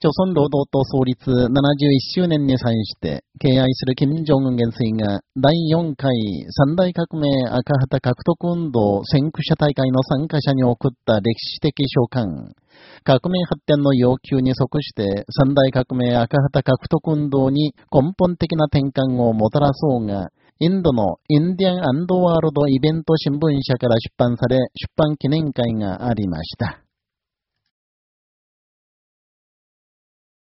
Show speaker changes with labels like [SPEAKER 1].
[SPEAKER 1] 朝鮮労働党創立71周年に際して、敬愛する金正恩元帥が第4回三大革命赤旗獲得運動先駆者大会の参加者に送った歴史的召喚。革命発展の要求に即して三大革命赤旗獲得運動に根本的な転換をもたらそうが、インドのインディアンワールドイベント新聞社から出版され、出版記念会がありました。